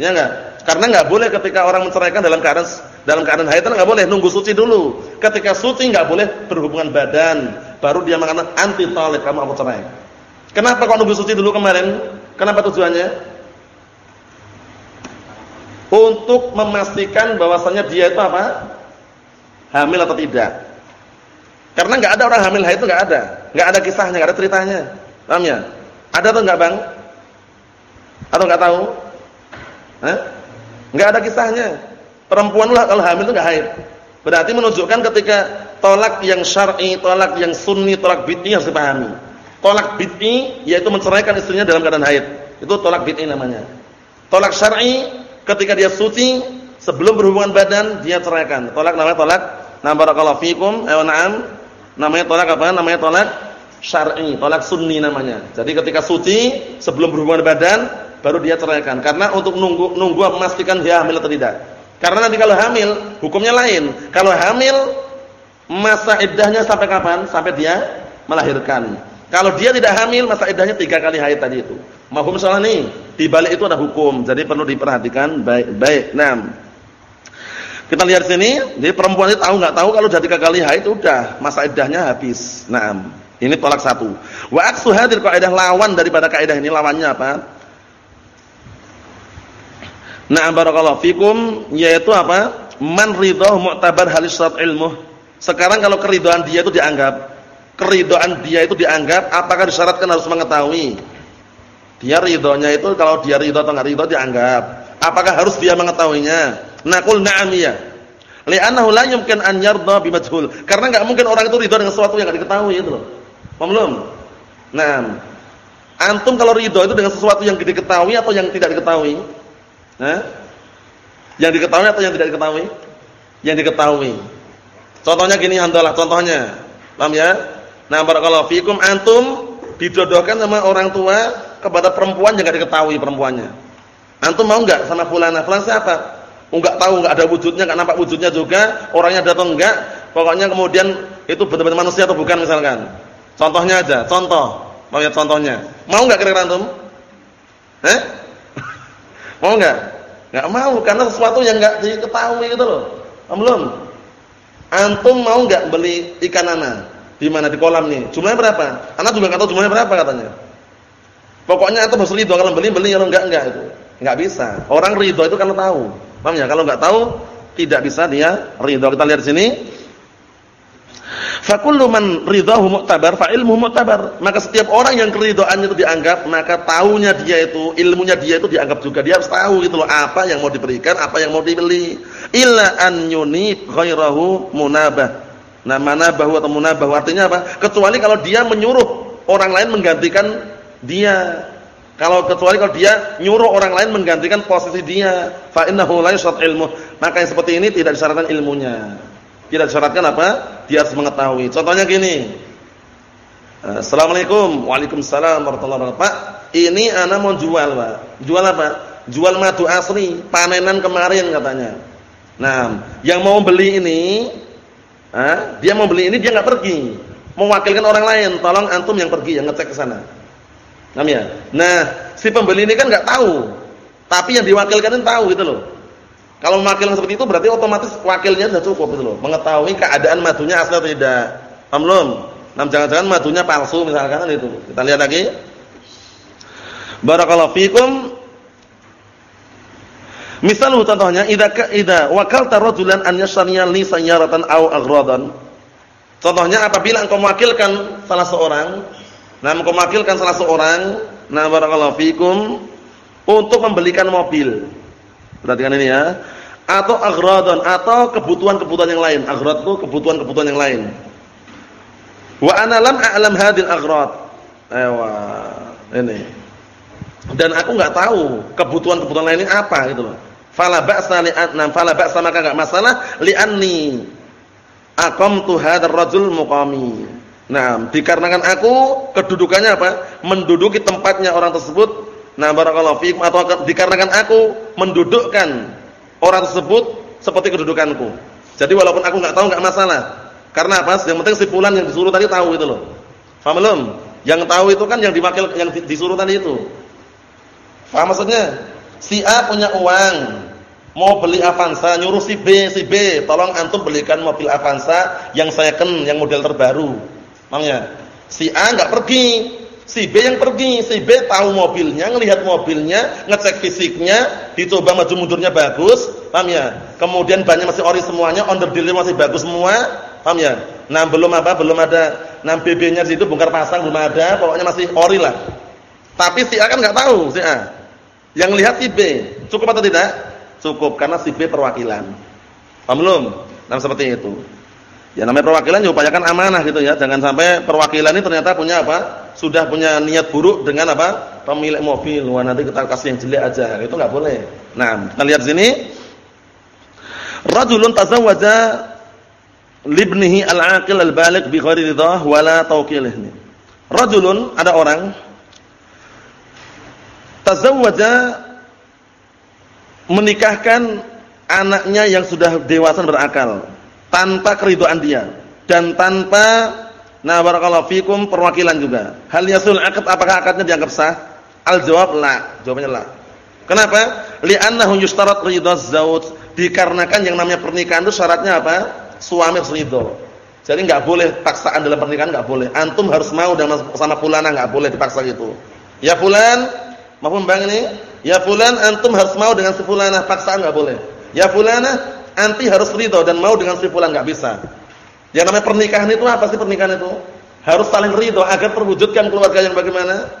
Ya enggak? Karena nggak boleh ketika orang menceraikan dalam keadaan dalam keadaan haid nggak boleh nunggu suci dulu. Ketika suci nggak boleh berhubungan badan, baru dia mengatakan anti talib kamu aku cerai. Kenapa kok nunggu suci dulu kemarin? Kenapa tujuannya? Untuk memastikan bahwasannya dia itu apa? Hamil atau tidak. Karena nggak ada orang hamil haid itu nggak ada, nggak ada kisahnya, nggak ada ceritanya. Paham ya? Ada atau nggak bang? Atau nggak tahu? Hah? Enggak ada kisahnya. Perempuan lah kalau hamil itu enggak haid. Berarti menunjukkan ketika tolak yang syar'i, tolak yang sunni, tolak bid'i harus dipahami. Tolak bid'i yaitu menceraikan istrinya dalam keadaan haid. Itu tolak bid'i namanya. Tolak syar'i ketika dia suci sebelum berhubungan badan dia ceraikan. Tolak namanya tolak na barakallahu fikum, ayo na'am. Namanya tolak apa? Namanya tolak syar'i, tolak sunni namanya. Jadi ketika suci sebelum berhubungan badan baru dia ceraikan. Karena untuk nunggu nunggu memastikan dia hamil atau tidak. Karena nanti kalau hamil hukumnya lain. Kalau hamil masa iddahnya sampai kapan? Sampai dia melahirkan. Kalau dia tidak hamil masa iddahnya tiga kali haid tadi itu. Mahum salah nih. Di balik itu ada hukum. Jadi perlu diperhatikan baik-baik. Nah, kita lihat sini, jadi perempuan itu tahu nggak tahu kalau sudah tiga kali haid udah masa iddahnya habis. Nah, ini tolak satu. Wa aksu hadir kaidah lawan daripada kaidah ini lawannya apa? Na'am barakallahu fikum yaitu apa? Man ridhahu mu'tabar halisat ilmu. Sekarang kalau keridhaan dia itu dianggap keridhaan dia itu dianggap apakah disyaratkan harus mengetahui? Dia ridhonya itu kalau dia ridho atau enggak ridho dianggap. Apakah harus dia mengetahuinya? Naqul na'am ya. Li'annahu la yumkin an yardha bimajhul. Karena enggak mungkin orang itu ridho dengan sesuatu yang enggak diketahui itu loh. Paham belum? Nah, antum kalau ridho itu dengan sesuatu yang diketahui atau yang tidak diketahui? Hah? Yang diketahui atau yang tidak diketahui? Yang diketahui. Contohnya gini handalah contohnya. Paham ya? Nah, barakallahu fikum antum dijodohkan sama orang tua kepada perempuan yang enggak diketahui perempuannya. Antum mau enggak sama fulana? Fulana siapa? Enggak tahu, enggak ada wujudnya, enggak nampak wujudnya juga, orangnya datang enggak. Pokoknya kemudian itu benar-benar manusia atau bukan misalkan. Contohnya aja, contoh. Mau lihat contohnya. Mau enggak kira-kira antum? Eh? Mau enggak? Enggak mau karena sesuatu yang enggak diketahui gitu loh. Belum. Antum mau enggak beli ikan nana? Di mana di kolam nih? Jumlahnya berapa? Anak juga enggak tahu jumlahnya berapa katanya. Pokoknya antum harus ridho kalau beli beli kalau enggak enggak itu. Enggak bisa. Orang ridho itu kalau tahu. Paham ya? Kalau enggak tahu tidak bisa dia ridho. Kita lihat sini. Fa kullu man ridahu mu'tabar fa ilmu mu'tabar. Maka setiap orang yang keridhaannya itu dianggap, maka taunya dia itu, ilmunya dia itu dianggap juga. Dia harus tahu gitu loh apa yang mau diberikan, apa yang mau dibeli. Illa an yunib ghairahu munabah. Nah, manabahu atau munabahu artinya apa? Kecuali kalau dia menyuruh orang lain menggantikan dia. Kalau kecuali kalau dia nyuruh orang lain menggantikan posisi dia, fa innahu la ilmu. Maka yang seperti ini tidak disyaratkan ilmunya. Tidak disyaratkan apa? Dia harus mengetahui. Contohnya gini. Assalamualaikum. Waalaikumsalam warahmatullahi wabarakatuh. Ini ana mau jual, Pak. Jual apa? Jual madu asli, panenan kemarin katanya. Nah, yang mau beli ini, dia mau beli ini dia nggak pergi. Mewakilkan orang lain, tolong antum yang pergi yang ngecek ke sana. Paham ya? Nah, si pembeli ini kan nggak tahu. Tapi yang diwakilkan itu tahu gitu loh. Kalau mewakilkan seperti itu berarti otomatis wakilnya sudah cukup gitu loh. Mengetahui keadaan madunya asli atau tidak. Paham belum? Nah, jangan-jangan madunya palsu misalkan kan itu. Kita lihat lagi. Barakallahu fikum. Misalnya contohnya idza idza wakalta rajulan an yashriya li sayyaratan aw aghradan. Contohnya apabila engkau mewakilkan salah seorang Nah, mewakilkan salah seorang, nah barakallahu fikum untuk membelikan mobil. Perhatikan ini ya. Atau aghradun atau kebutuhan-kebutuhan yang lain. Aghrad itu kebutuhan-kebutuhan yang lain. Wa ana lam a'lam hadil aghrad. Ewa, ini. Dan aku enggak tahu kebutuhan-kebutuhan lain ini apa gitu loh. Fala ba'sa li'anna fala ba'sa maka enggak masalah li'anni aqamtu hadzal rajul muqami Nah, dikarenakan aku kedudukannya apa? Menduduki tempatnya orang tersebut. Nah, barakallahu atau dikarenakan aku mendudukkan orang tersebut seperti kedudukanku. Jadi walaupun aku enggak tahu enggak masalah. Karena apa? Yang penting si fulan yang disuruh tadi tahu itu loh. Paham belum? Yang tahu itu kan yang diwakil yang disuruh tadi itu. Paham maksudnya? Si A punya uang, mau beli Avanza, nyuruh si B, si B, tolong antum belikan mobil Avanza yang ken, yang model terbaru. Paham ya? Si A enggak pergi, si B yang pergi. Si B tahu mobilnya, ngelihat mobilnya, ngecek fisiknya, dicoba maju mundurnya bagus, paham ya? Kemudian bannya masih ori semuanya, under deal masih bagus semua, paham ya? Nah, belum apa? Belum ada nah BB-nya situ bongkar pasang belum ada, pokoknya masih ori lah. Tapi si A kan enggak tahu, si A. Yang lihat si B, cukup atau tidak? Cukup karena si B perwakilan. Paham belum? Nah, seperti itu. Ya namanya perwakilan diupayakan amanah gitu ya. Jangan sampai perwakilan ini ternyata punya apa? Sudah punya niat buruk dengan apa? Pemilik mobil. Wah nanti kita kasih yang jelek aja. Itu enggak boleh. Nah, kita lihat sini. Rajulun tazawwaja libnihi al-aqil al-baligh bi ghairi ridah wala tawqilih. Rajulun ada orang tazawwaja menikahkan anaknya yang sudah dewasa berakal tanpa keriduan dia dan tanpa nah barakallahu fikum perwakilan juga. Hal yasul akad apakah akadnya dianggap sah? Al jawab la, jawabannya la. Kenapa? Li'annahu yushtarat ridha zauj. Dikarenakan yang namanya pernikahan itu syaratnya apa? Suami harus ridho. Jadi enggak boleh paksaan dalam pernikahan enggak boleh. Antum harus mau dengan sama fulana enggak boleh dipaksa gitu. Ya fulan, maupun bang ini, ya fulan antum harus mau dengan si fulana, paksaan enggak boleh. Ya fulana, anti harus ridho dan mau dengan si fulan enggak bisa. Yang namanya pernikahan itu apa sih pernikahan itu? Harus saling ridho agar terwujudkan keluarga yang bagaimana?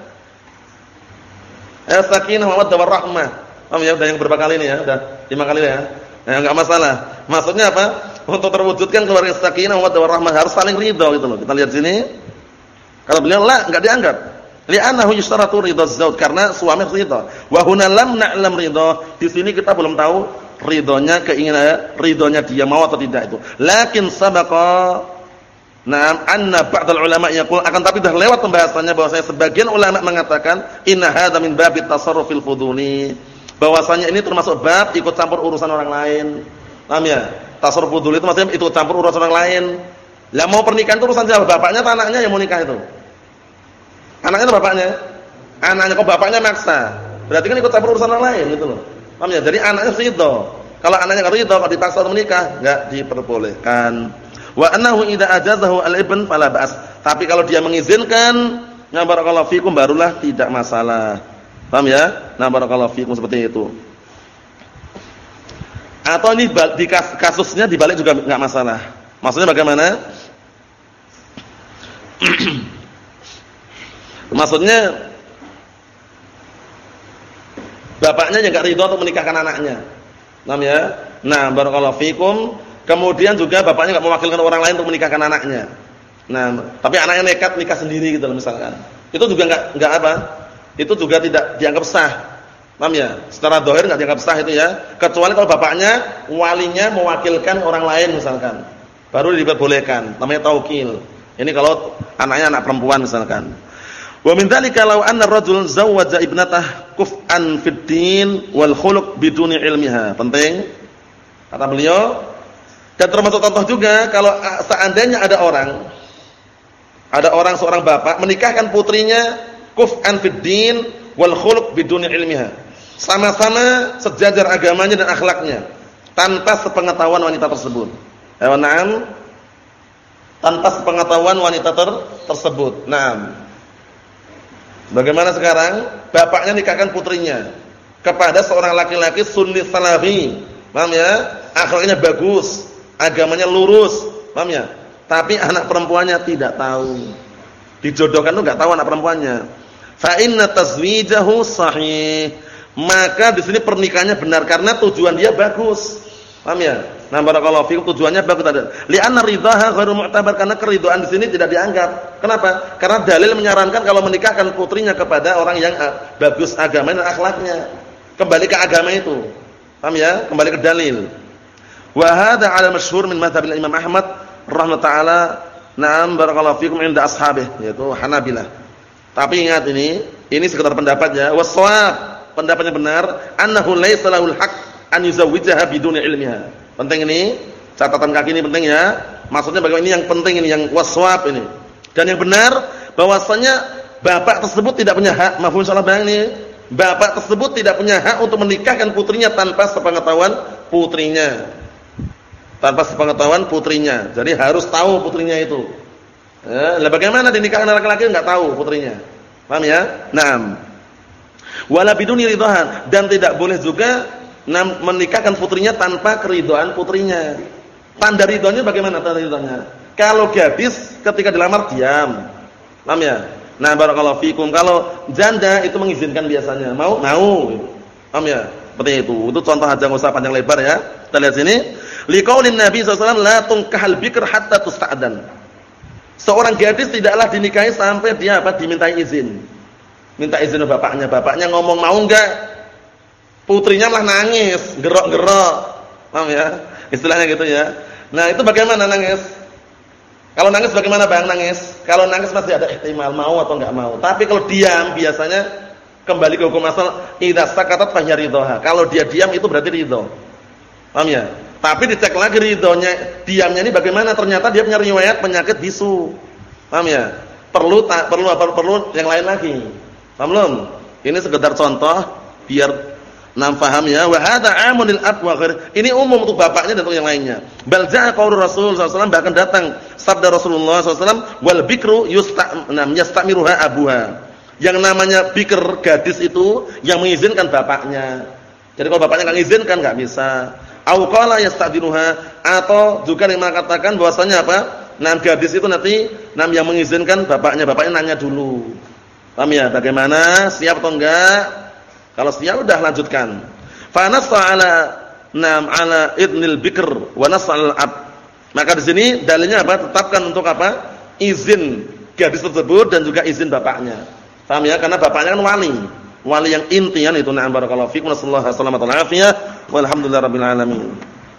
As-sakinah wa mawaddah warahmah. Paham ya? Udah yang berapa kali ini ya? Udah lima kali ya. Enggak masalah. Maksudnya apa? Untuk terwujudkan keluarga sakinah wa mawaddah warahmah harus saling ridho gitu loh. Kita lihat sini. Kalau beliau la enggak dianggap. Li'annahu yustaratu ridha zauj karena suami ridho. Wa huna lam na'lam. Di sini kita belum tahu ridhonya keinginan ridhonya dia mau atau tidak itu. Lakin sabaqa Naam anna ba'dal ulama yaqul akan tapi dah lewat pembahasannya bahwasanya sebagian ulama mengatakan inna hadza min babit tasarrufil fuduli. Bahwasanya ini termasuk bab ikut campur urusan orang lain. Paham ya? Tasarruf fuduli itu maksudnya ikut campur urusan orang lain. Lah mau pernikahan itu urusan siapa? Bapaknya atau anaknya yang mau nikah itu? Anaknya atau bapaknya? Anaknya kok bapaknya maksa. Berarti kan ikut campur urusan orang lain gitu loh. Paham ya? Jadi anaknya ridho. Kalau anaknya enggak ridho, kalau dipaksa untuk menikah, enggak diperbolehkan. Wa annahu idza ajazahu al-ibn fala ba's. Tapi kalau dia mengizinkan Nah barakallahu fikum barulah tidak masalah. Paham ya? Nah barakallahu fikum seperti itu. Atau ini di kasusnya dibalik juga enggak masalah. Maksudnya bagaimana? <clears throat> Maksudnya bapaknya yang enggak ridho untuk menikahkan anaknya. Paham ya? Nah, barakallahu fikum. Kemudian juga bapaknya enggak mewakilkan orang lain untuk menikahkan anaknya. Nah, tapi anaknya nekat nikah sendiri gitu loh misalkan. Itu juga enggak enggak apa? Itu juga tidak dianggap sah. Paham ya? Secara dohir enggak dianggap sah itu ya. Kecuali kalau bapaknya walinya mewakilkan orang lain misalkan. Baru diperbolehkan. Namanya taukil. Ini kalau anaknya anak perempuan misalkan. Wa min dzalika law anna ar-rajul zawwaja ibnatah kuf'an fid wal khuluq biduni ilmiha. Penting. Kata beliau, dan termasuk contoh juga kalau seandainya ada orang ada orang seorang bapak menikahkan putrinya kuf'an fid wal khuluq biduni ilmiha. Sama-sama sejajar agamanya dan akhlaknya tanpa sepengetahuan wanita tersebut. Ya, na'am. Tanpa sepengetahuan wanita ter tersebut. Naam. Bagaimana sekarang? Bapaknya nikahkan putrinya kepada seorang laki-laki sunni salafi. Paham ya? Akhlaknya bagus, agamanya lurus. Paham ya? Tapi anak perempuannya tidak tahu. Dijodohkan itu enggak tahu anak perempuannya. Fa inna tazwijahu sahih. Maka di sini pernikahannya benar karena tujuan dia bagus. Paham ya? Nah, barakallahu fikum tujuannya bagus tadi. Li'anna ridhaha ghairu mu'tabar karena keridhaan di sini tidak dianggap. Kenapa? Karena dalil menyarankan kalau menikahkan putrinya kepada orang yang bagus agama dan akhlaknya. Kembali ke agama itu. Paham ya? Kembali ke dalil. Wa hadha 'ala masyhur min madhhab Imam Ahmad rahmat taala na'am barakallahu fikum inda ashabih yaitu Hanabilah. Tapi ingat ini, ini sekedar pendapat ya. Wasawab, pendapatnya benar, annahu laisa lahul haq an yuzawwijaha biduni ilmiha. Penting ini, catatan kaki ini penting ya. Maksudnya bagaimana ini yang penting ini yang waswab ini. Dan yang benar bahwasanya bapak tersebut tidak punya hak, mafhum salah bang ini. Bapak tersebut tidak punya hak untuk menikahkan putrinya tanpa sepengetahuan putrinya tanpa sepengetahuan putrinya. Jadi harus tahu putrinya itu. Ya, bagaimana dinikahkan laki-laki enggak tahu putrinya. Paham ya? Naam. Wala biduni ridhaan dan tidak boleh juga menikahkan putrinya tanpa keridhaan putrinya. Tanda ridhonya bagaimana tanda ridhonya? Kalau gadis ketika dilamar diam. Paham ya? Nah, barakallahu fikum. Kalau janda itu mengizinkan biasanya. Mau? Mau. Paham ya? Seperti itu. Itu contoh aja enggak usah panjang lebar ya. Kita lihat sini. Liqaulin Nabi SAW la tunkahal bikr hatta tusta'dan. Seorang gadis tidaklah dinikahi sampai dia apa dimintai izin. Minta izin bapaknya. Bapaknya ngomong mau enggak? Putrinya malah nangis, gerok-gerok. Paham ya? Istilahnya gitu ya. Nah, itu bagaimana nangis? Kalau nangis bagaimana Bang nangis? Kalau nangis masih ada ihtimal mau atau enggak mau. Tapi kalau diam biasanya Kembali ke hukum asal, idza sakatat fa ridhoha. Kalau dia diam itu berarti ridho. Paham ya? Tapi dicek lagi ridhonya, diamnya ini bagaimana? Ternyata dia punya riwayat penyakit bisu. Paham ya? Perlu tak perlu apa perlu yang lain lagi. Paham belum? Ini sekedar contoh biar Nam faham ya wa hadza amun lil. Ini umum untuk bapaknya dan untuk yang lainnya. Bal ja'a Rasul sallallahu bahkan datang sabda Rasulullah sallallahu wal bikru yusta'nam yastamiruha abuha. Yang namanya bikir gadis itu yang mengizinkan bapaknya. Jadi kalau bapaknya nggak mengizinkan nggak bisa. Au qala yastadinuha atau juga yang mengatakan bahwasanya apa? Nam gadis itu nanti nam yang mengizinkan bapaknya. Bapaknya nanya dulu. Paham ya? Bagaimana? Siap atau enggak? Kalau siap udah lanjutkan. Fa nassa ala nam ala idnil bikr wa nassa ab. Maka di sini dalilnya apa? Tetapkan untuk apa? Izin gadis tersebut dan juga izin bapaknya. Paham ya? Karena bapaknya kan wali. Wali yang intian itu na'am barakallahu fikum. Nasallahu alaihi wasallam. Walhamdulillahirabbil alamin.